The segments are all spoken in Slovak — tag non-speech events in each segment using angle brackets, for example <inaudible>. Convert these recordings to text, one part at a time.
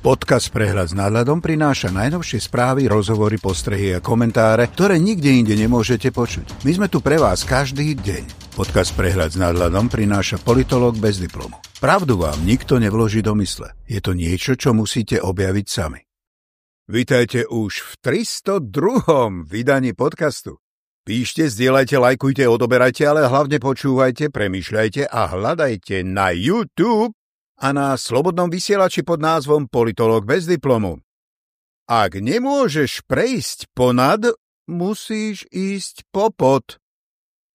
Podcast Prehľad s nadhľadom prináša najnovšie správy, rozhovory, postrehy a komentáre, ktoré nikde inde nemôžete počuť. My sme tu pre vás každý deň. Podcast Prehľad s nadhľadom prináša politolog bez diplomu. Pravdu vám nikto nevloží do mysle. Je to niečo, čo musíte objaviť sami. Vítajte už v 302. vydaní podcastu. Píšte, zdieľajte, lajkujte, odoberajte, ale hlavne počúvajte, premýšľajte a hľadajte na YouTube a na slobodnom vysielači pod názvom Politolog bez diplomu. Ak nemôžeš prejsť ponad, musíš ísť popod.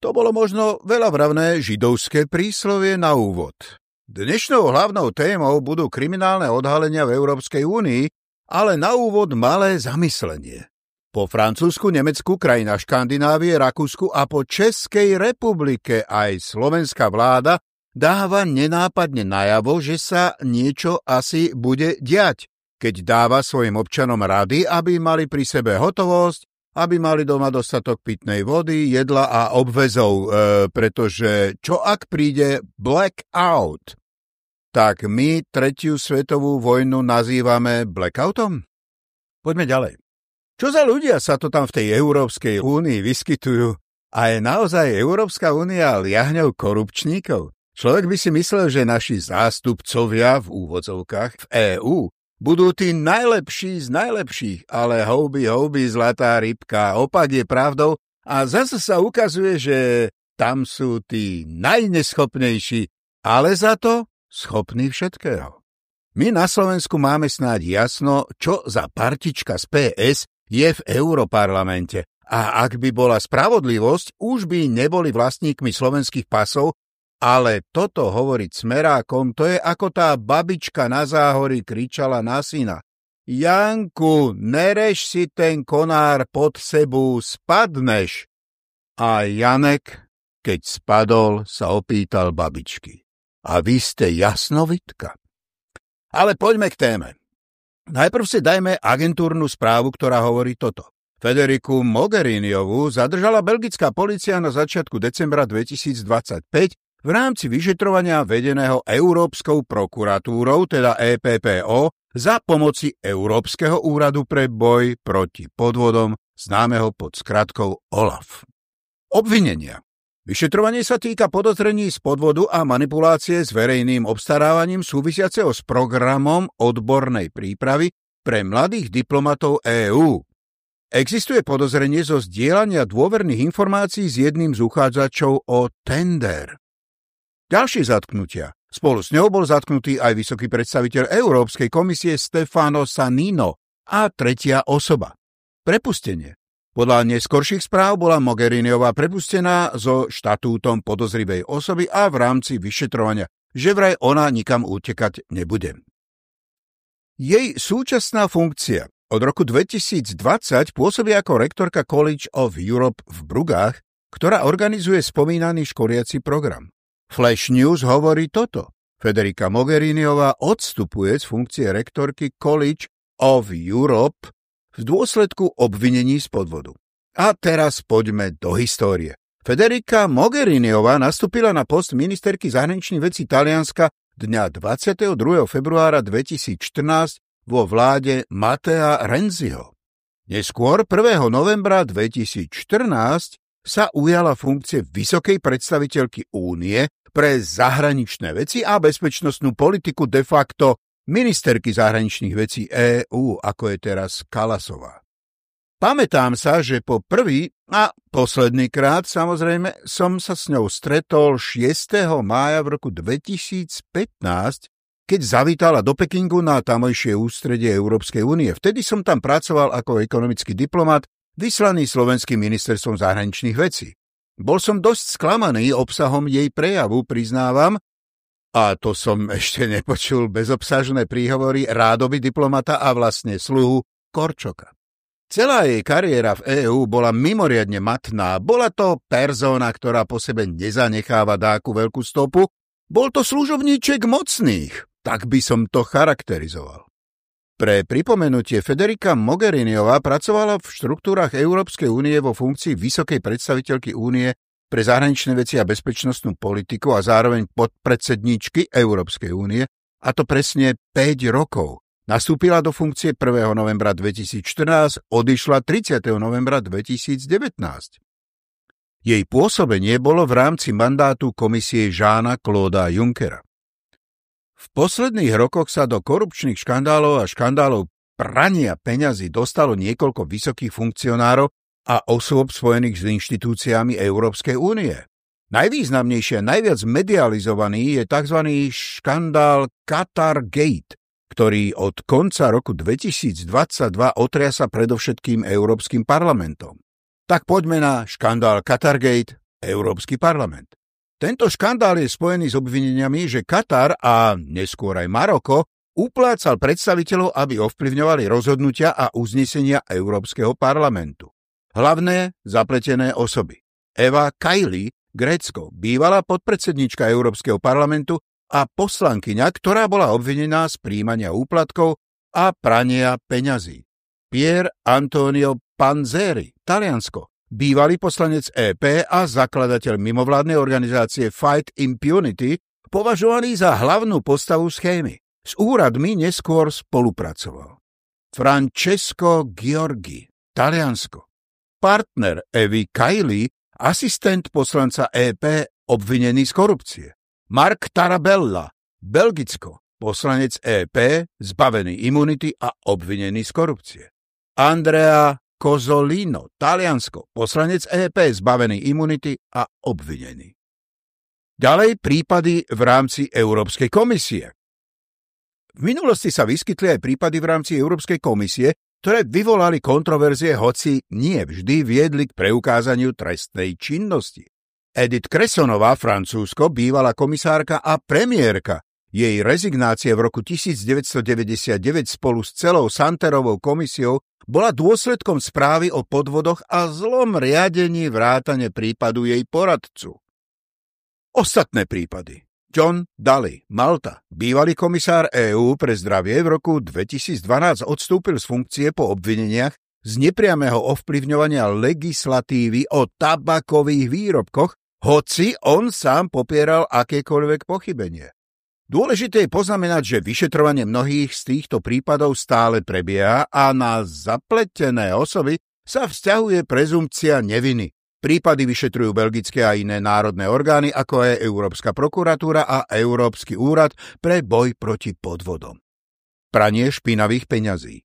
To bolo možno veľavravné židovské príslovie na úvod. Dnešnou hlavnou témou budú kriminálne odhalenia v Európskej únii, ale na úvod malé zamyslenie. Po Francúzsku, Nemecku, krajina Škandinávie, Rakúsku a po Českej republike aj slovenská vláda dáva nenápadne najavo, že sa niečo asi bude diať, keď dáva svojim občanom rady, aby mali pri sebe hotovosť, aby mali doma dostatok pitnej vody, jedla a obvezov, e, pretože čo ak príde blackout? Tak my tretiu svetovú vojnu nazývame blackoutom? Poďme ďalej. Čo za ľudia sa to tam v tej Európskej únii vyskytujú? A je naozaj Európska únia liahňou korupčníkov? Človek by si myslel, že naši zástupcovia v úvodzovkách v EÚ budú tí najlepší z najlepších, ale houby, houby, zlatá rybka, opak je pravdou a zase sa ukazuje, že tam sú tí najneschopnejší, ale za to schopní všetkého. My na Slovensku máme snáď jasno, čo za partička z PS je v Europarlamente. A ak by bola spravodlivosť, už by neboli vlastníkmi slovenských pasov ale toto hovoriť smerákom, to je ako tá babička na záhori kričala na syna. Janku, nereš si ten konár pod sebou, spadneš. A Janek, keď spadol, sa opýtal babičky. A vy ste jasnovitka? Ale poďme k téme. Najprv si dajme agentúrnu správu, ktorá hovorí toto. Federiku Mogheriniovú zadržala belgická policia na začiatku decembra 2025 v rámci vyšetrovania vedeného Európskou prokuratúrou, teda EPPO, za pomoci Európskeho úradu pre boj proti podvodom, známeho pod skratkou OLAF. Obvinenia Vyšetrovanie sa týka podozrení z podvodu a manipulácie s verejným obstarávaním súvisiaceho s programom odbornej prípravy pre mladých diplomatov EÚ. Existuje podozrenie zo zdieľania dôverných informácií s jedným z uchádzačov o tender. Ďalšie zatknutia. Spolu s ňou bol zatknutý aj vysoký predstaviteľ Európskej komisie Stefano Sanino a tretia osoba. Prepustenie. Podľa neskorších správ bola Mogheriniová prepustená so štatútom podozrivej osoby a v rámci vyšetrovania, že vraj ona nikam utekať nebude. Jej súčasná funkcia od roku 2020 pôsobí ako rektorka College of Europe v Brugách, ktorá organizuje spomínaný školiaci program. Flash News hovorí toto. Federica Mogheriniová odstupuje z funkcie rektorky College of Europe v dôsledku obvinení z podvodu. A teraz poďme do histórie. Federica Mogheriniová nastúpila na post ministerky zahraničných vecí Talianska dňa 22. februára 2014 vo vláde Matea Renziho. Neskôr 1. novembra 2014 sa ujala funkcie vysokej predstaviteľky únie pre zahraničné veci a bezpečnostnú politiku de facto ministerky zahraničných vecí EÚ, ako je teraz Kalasová. Pamätám sa, že po prvý a posledný krát samozrejme som sa s ňou stretol 6. mája v roku 2015, keď zavítala do Pekingu na tamojšie ústredie Európskej únie. Vtedy som tam pracoval ako ekonomický diplomat vyslaný slovenským ministerstvom zahraničných vecí. Bol som dosť sklamaný obsahom jej prejavu, priznávam, a to som <laughs> ešte nepočul bezobsažné príhovory rádoby diplomata a vlastne sluhu Korčoka. Celá jej kariéra v EÚ bola mimoriadne matná. Bola to persona, ktorá po sebe nezanecháva dáku veľkú stopu. Bol to služovníček mocných, tak by som to charakterizoval. Pre pripomenutie Federica Mogheriniová pracovala v štruktúrach Európskej únie vo funkcii vysokej predstaviteľky únie pre zahraničné veci a bezpečnostnú politiku a zároveň podpredsedníčky Európskej únie, a to presne 5 rokov. Nastúpila do funkcie 1. novembra 2014, odišla 30. novembra 2019. Jej pôsobenie bolo v rámci mandátu komisie Žána Klóda Junckera. V posledných rokoch sa do korupčných škandálov a škandálov prania peňazí dostalo niekoľko vysokých funkcionárov a osôb spojených s inštitúciami Európskej únie. Najvýznamnejší a najviac medializovaný je tzv. škandál Qatar Gate, ktorý od konca roku 2022 otriasa predovšetkým Európskym parlamentom. Tak poďme na škandál Qatargate, Európsky parlament. Tento škandál je spojený s obvineniami, že Katar a neskôr aj Maroko uplácal predstaviteľov, aby ovplyvňovali rozhodnutia a uznesenia Európskeho parlamentu. Hlavné zapletené osoby. Eva Kaili, Grécko, bývalá podpredsednička Európskeho parlamentu a poslankyňa, ktorá bola obvinená z príjmania úplatkov a prania peňazí. Pier Antonio Panzeri, Taliansko, bývalý poslanec EP a zakladateľ mimovládnej organizácie Fight Impunity, považovaný za hlavnú postavu schémy. S úradmi neskôr spolupracoval. Francesco Giorgi, Taliansko, partner Evy Kaili, asistent poslanca EP obvinený z korupcie. Mark Tarabella, Belgicko, poslanec EP, zbavený imunity a obvinený z korupcie. Andrea Kozolino, Taliansko, poslanec EP, zbavený imunity a obvinený. Ďalej prípady v rámci Európskej komisie. V minulosti sa vyskytli aj prípady v rámci Európskej komisie, ktoré vyvolali kontroverzie, hoci nie vždy viedli k preukázaniu trestnej činnosti. Edith Kresonová, Francúzsko, bývalá komisárka a premiérka. Jej rezignácie v roku 1999 spolu s celou Santerovou komisiou bola dôsledkom správy o podvodoch a zlom riadení vrátane prípadu jej poradcu. Ostatné prípady. John Daly, Malta, bývalý komisár EÚ pre zdravie v roku 2012 odstúpil z funkcie po obvineniach z nepriamého ovplyvňovania legislatívy o tabakových výrobkoch hoci on sám popieral akékoľvek pochybenie. Dôležité je poznamenať, že vyšetrovanie mnohých z týchto prípadov stále prebieha a na zapletené osoby sa vzťahuje prezumcia neviny. Prípady vyšetrujú belgické a iné národné orgány, ako je Európska prokuratúra a Európsky úrad pre boj proti podvodom. Pranie špinavých peňazí.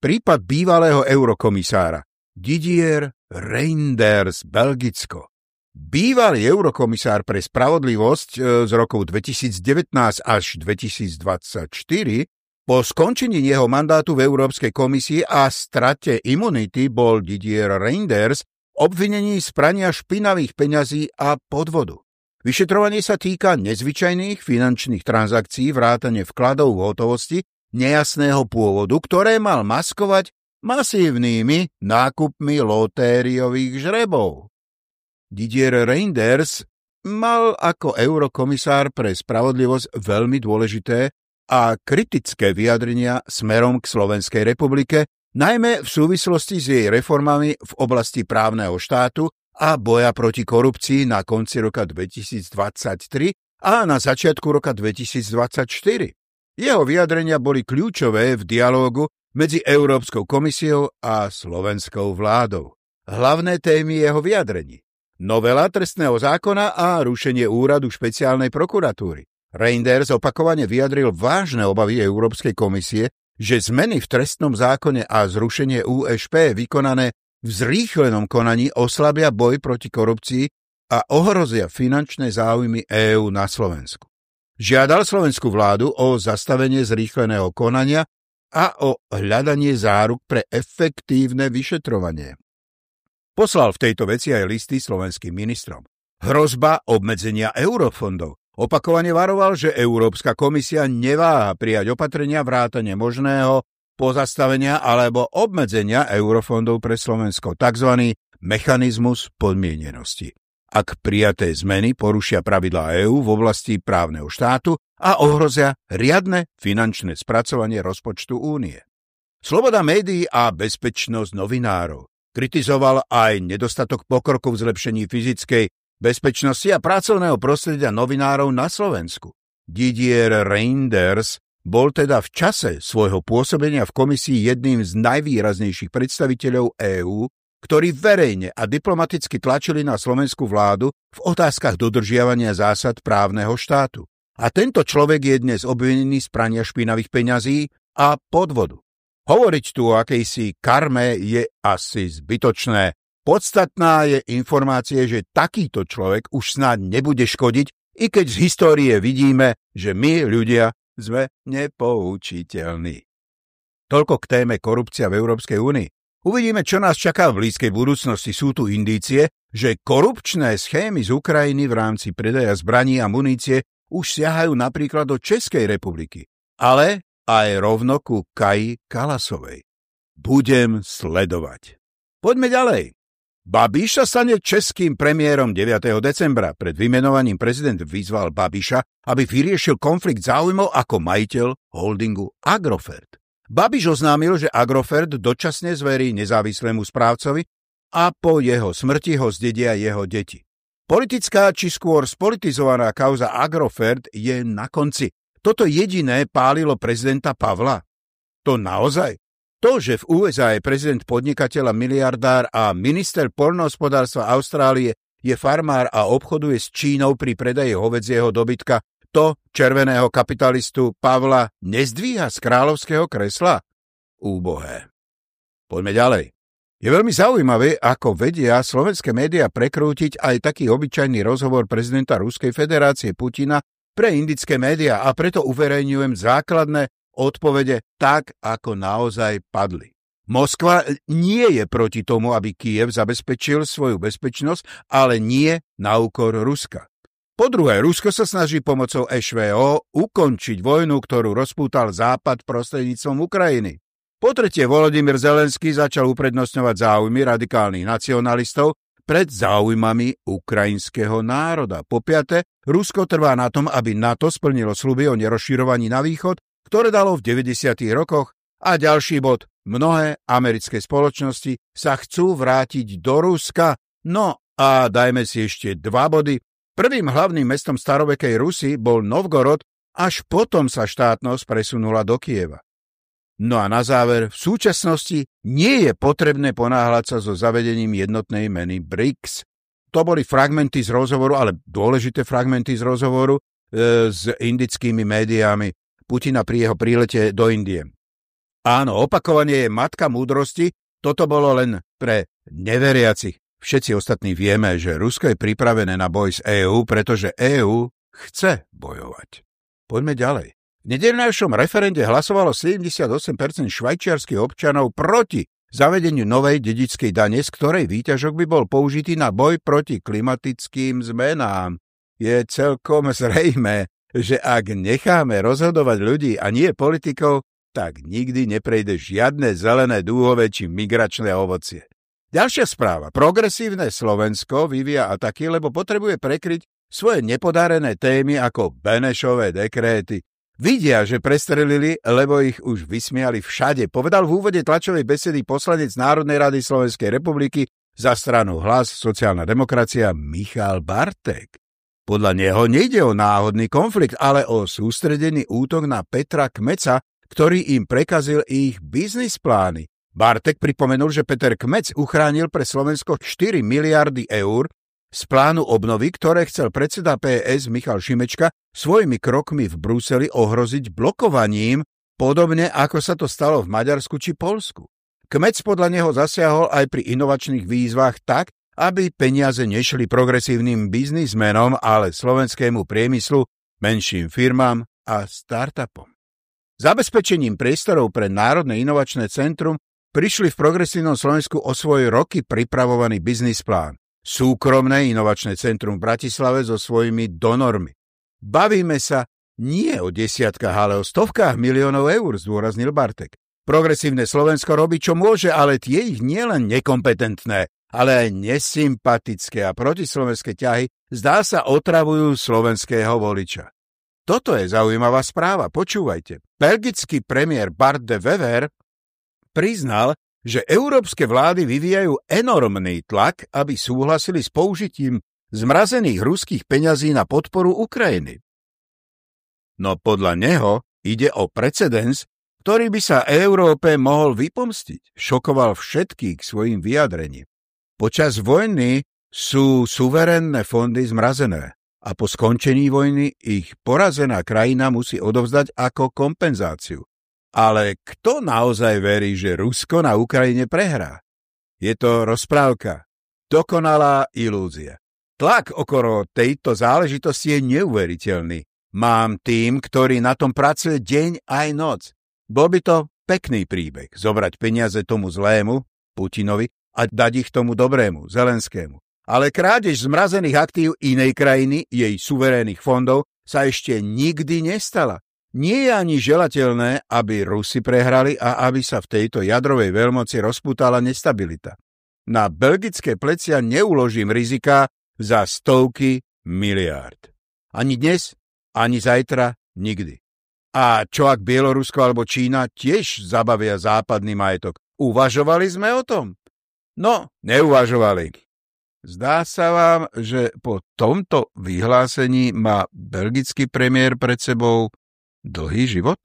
Prípad bývalého eurokomisára Didier Reinders, Belgicko. Bývalý eurokomisár pre spravodlivosť e, z rokov 2019 až 2024 po skončení jeho mandátu v Európskej komisii a strate imunity bol Didier Reinders obvinený z prania špinavých peňazí a podvodu. Vyšetrovanie sa týka nezvyčajných finančných transakcií vrátane vkladov v hotovosti nejasného pôvodu, ktoré mal maskovať masívnymi nákupmi lotériových žrebov. Didier Reinders mal ako eurokomisár pre spravodlivosť veľmi dôležité a kritické vyjadrenia smerom k Slovenskej republike, najmä v súvislosti s jej reformami v oblasti právneho štátu a boja proti korupcii na konci roka 2023 a na začiatku roka 2024. Jeho vyjadrenia boli kľúčové v dialógu medzi Európskou komisiou a slovenskou vládou. Hlavné témy jeho vyjadrení novela trestného zákona a rušenie úradu špeciálnej prokuratúry. Reinders opakovane vyjadril vážne obavy Európskej komisie, že zmeny v trestnom zákone a zrušenie USP vykonané v zrýchlenom konaní oslabia boj proti korupcii a ohrozia finančné záujmy EÚ na Slovensku. Žiadal slovenskú vládu o zastavenie zrýchleného konania a o hľadanie záruk pre efektívne vyšetrovanie. Poslal v tejto veci aj listy slovenským ministrom. Hrozba obmedzenia eurofondov. Opakovane varoval, že Európska komisia neváha prijať opatrenia vrátane možného pozastavenia alebo obmedzenia eurofondov pre Slovensko, tzv. mechanizmus podmienenosti. Ak prijaté zmeny porušia pravidlá EÚ v oblasti právneho štátu a ohrozia riadne finančné spracovanie rozpočtu únie. Sloboda médií a bezpečnosť novinárov. Kritizoval aj nedostatok pokroku v zlepšení fyzickej bezpečnosti a pracovného prostredia novinárov na Slovensku. Didier Reinders bol teda v čase svojho pôsobenia v komisii jedným z najvýraznejších predstaviteľov EÚ, ktorí verejne a diplomaticky tlačili na slovenskú vládu v otázkach dodržiavania zásad právneho štátu. A tento človek je dnes obvinený z prania špinavých peňazí a podvodu. Hovoriť tu o akejsi karme je asi zbytočné. Podstatná je informácie, že takýto človek už snáď nebude škodiť, i keď z histórie vidíme, že my, ľudia, sme nepoučiteľní. Toľko k téme korupcia v Európskej únii. Uvidíme, čo nás čaká v blízkej budúcnosti. Sú tu indície, že korupčné schémy z Ukrajiny v rámci predaja zbraní a munície už siahajú napríklad do Českej republiky, ale aj rovno ku Kaji Kalasovej. Budem sledovať. Poďme ďalej. Babiša stane českým premiérom 9. decembra. Pred vymenovaním prezident vyzval Babiša, aby vyriešil konflikt záujmov ako majiteľ holdingu Agrofert. Babiš oznámil, že Agrofert dočasne zverí nezávislému správcovi a po jeho smrti ho zdedia jeho deti. Politická či skôr spolitizovaná kauza Agrofert je na konci. Toto jediné pálilo prezidenta Pavla. To naozaj? To, že v USA je prezident podnikateľa miliardár a minister pornohospodárstva Austrálie je farmár a obchoduje s Čínou pri predaji hovedzieho dobytka, to červeného kapitalistu Pavla nezdvíha z kráľovského kresla? Úbohé. Poďme ďalej. Je veľmi zaujímavé, ako vedia slovenské médiá prekrútiť aj taký obyčajný rozhovor prezidenta Ruskej federácie Putina pre indické médiá a preto uverejňujem základné odpovede tak, ako naozaj padli. Moskva nie je proti tomu, aby Kiev zabezpečil svoju bezpečnosť, ale nie na úkor Ruska. Po druhé, Rusko sa snaží pomocou SVO ukončiť vojnu, ktorú rozpútal Západ prostredníctvom Ukrajiny. Po tretie, Volodymyr Zelenský začal uprednostňovať záujmy radikálnych nacionalistov pred záujmami ukrajinského národa. Po piate, Rusko trvá na tom, aby NATO splnilo sluby o nerozširovaní na východ ktoré dalo v 90. rokoch a ďalší bod. Mnohé americké spoločnosti sa chcú vrátiť do Ruska. No a dajme si ešte dva body. Prvým hlavným mestom starovekej Rusy bol Novgorod, až potom sa štátnosť presunula do Kieva. No a na záver, v súčasnosti nie je potrebné ponáhľať sa so zavedením jednotnej meny BRICS. To boli fragmenty z rozhovoru, ale dôležité fragmenty z rozhovoru e, s indickými médiami. Putina pri jeho prílete do Indie. Áno, opakovanie je matka múdrosti, toto bolo len pre neveriacich. Všetci ostatní vieme, že Rusko je pripravené na boj s EÚ, pretože EÚ chce bojovať. Poďme ďalej. V nedelnejšom referende hlasovalo 78% švajčiarských občanov proti zavedeniu novej dedickej dane, z ktorej výťažok by bol použitý na boj proti klimatickým zmenám. Je celkom zrejme, že ak necháme rozhodovať ľudí a nie politikov, tak nikdy neprejde žiadne zelené dúhové či migračné ovocie. Ďalšia správa. Progresívne Slovensko vyvíja ataky, lebo potrebuje prekryť svoje nepodarené témy ako Benešové dekréty. Vidia, že prestrelili, lebo ich už vysmiali všade, povedal v úvode tlačovej besedy poslanec Národnej rady Slovenskej republiky za stranu Hlas sociálna demokracia Michal Bartek. Podľa neho nejde o náhodný konflikt, ale o sústredený útok na Petra Kmeca, ktorý im prekazil ich biznis plány. Bartek pripomenul, že Peter Kmec uchránil pre Slovensko 4 miliardy eur z plánu obnovy, ktoré chcel predseda PS Michal Šimečka svojimi krokmi v Bruseli ohroziť blokovaním, podobne ako sa to stalo v Maďarsku či Polsku. Kmec podľa neho zasiahol aj pri inovačných výzvach tak, aby peniaze nešli progresívnym biznismenom, ale slovenskému priemyslu, menším firmám a startupom. Zabezpečením priestorov pre Národné inovačné centrum prišli v progresívnom Slovensku o svoj roky pripravovaný biznis plán. Súkromné inovačné centrum v Bratislave so svojimi donormi. Bavíme sa nie o desiatkách, ale o stovkách miliónov eur, zdôraznil Bartek. Progresívne Slovensko robí, čo môže, ale tie ich nielen nekompetentné, ale aj nesympatické a protislovenské ťahy zdá sa otravujú slovenského voliča. Toto je zaujímavá správa, počúvajte. Belgický premiér Bart de Wever priznal, že európske vlády vyvíjajú enormný tlak, aby súhlasili s použitím zmrazených ruských peňazí na podporu Ukrajiny. No podľa neho Ide o precedens, ktorý by sa Európe mohol vypomstiť. Šokoval všetkých svojim vyjadrením. Počas vojny sú suverénne fondy zmrazené a po skončení vojny ich porazená krajina musí odovzdať ako kompenzáciu. Ale kto naozaj verí, že Rusko na Ukrajine prehrá? Je to rozprávka. Dokonalá ilúzia. Tlak okolo tejto záležitosti je neuveriteľný. Mám tým, ktorý na tom pracuje deň aj noc. Bol by to pekný príbeh, zobrať peniaze tomu zlému, Putinovi, a dať ich tomu dobrému, Zelenskému. Ale krádež zmrazených aktív inej krajiny, jej suverénnych fondov, sa ešte nikdy nestala. Nie je ani želateľné, aby Rusi prehrali a aby sa v tejto jadrovej veľmoci rozputala nestabilita. Na belgické plecia neuložím rizika za stovky miliárd. Ani dnes, ani zajtra, nikdy. A čo ak Bielorusko alebo Čína tiež zabavia západný majetok? Uvažovali sme o tom? No, neuvažovali. Zdá sa vám, že po tomto vyhlásení má belgický premiér pred sebou dlhý život?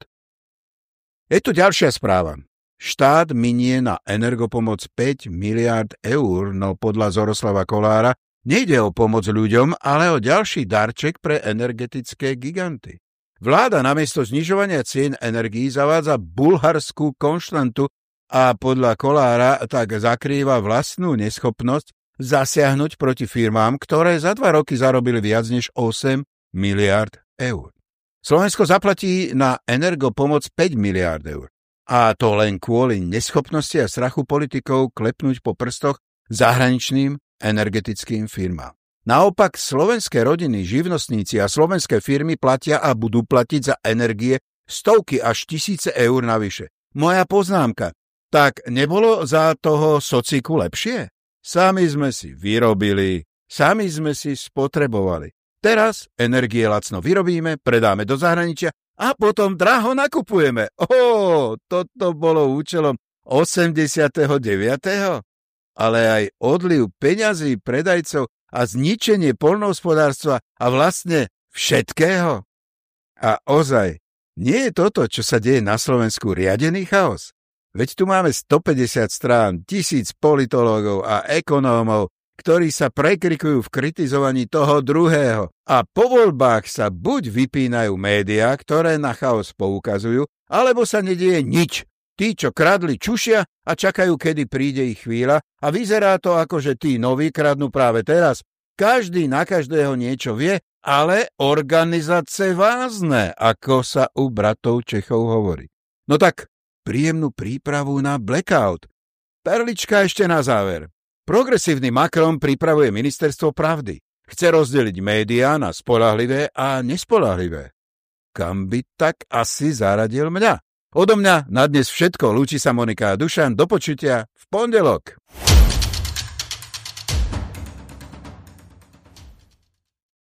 Je tu ďalšia správa. Štát minie na energopomoc 5 miliard eur, no podľa Zoroslava Kolára nejde o pomoc ľuďom, ale o ďalší darček pre energetické giganty. Vláda namiesto znižovania cien energií zavádza bulharskú konštantu a podľa Kolára tak zakrýva vlastnú neschopnosť zasiahnuť proti firmám, ktoré za dva roky zarobili viac než 8 miliard eur. Slovensko zaplatí na energopomoc 5 miliard eur. A to len kvôli neschopnosti a strachu politikov klepnúť po prstoch zahraničným energetickým firmám. Naopak slovenské rodiny, živnostníci a slovenské firmy platia a budú platiť za energie stovky až tisíce eur navyše. Moja poznámka. Tak nebolo za toho sociku lepšie? Sami sme si vyrobili, sami sme si spotrebovali. Teraz energie lacno vyrobíme, predáme do zahraničia a potom draho nakupujeme. Ó, toto bolo účelom 89. Ale aj odliv peňazí predajcov a zničenie polnohospodárstva a vlastne všetkého? A ozaj, nie je toto, čo sa deje na Slovensku, riadený chaos? Veď tu máme 150 strán, tisíc politológov a ekonómov, ktorí sa prekrikujú v kritizovaní toho druhého. A po voľbách sa buď vypínajú médiá, ktoré na chaos poukazujú, alebo sa nedieje nič. Tí, čo kradli, čušia a čakajú, kedy príde ich chvíľa a vyzerá to ako, že tí noví kradnú práve teraz. Každý na každého niečo vie, ale organizace vázne, ako sa u bratov Čechov hovorí. No tak príjemnú prípravu na blackout. Perlička ešte na záver. Progresívny Macron pripravuje ministerstvo pravdy. Chce rozdeliť médiá na spolahlivé a nespolahlivé. Kam by tak asi zaradil mňa? Odo mňa na dnes všetko. Lúči sa Monika a Dušan. Do počutia v pondelok.